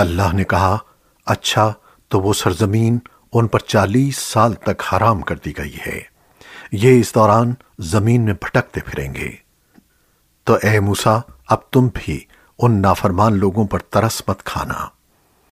اللہ نے کہا اچھا تو وہ سرزمین ان پر چالیس سال تک حرام کر دی گئی ہے۔ یہ اس دوران زمین میں بھٹکتے پھریں گے۔ تو اے موسیٰ، اب تم بھی ان نافرمان لوگوں پر ترس مت کھانا۔